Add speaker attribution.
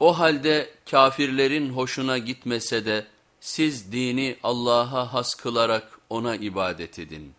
Speaker 1: O halde kafirlerin hoşuna gitmese de siz dini Allah'a has kılarak ona ibadet edin.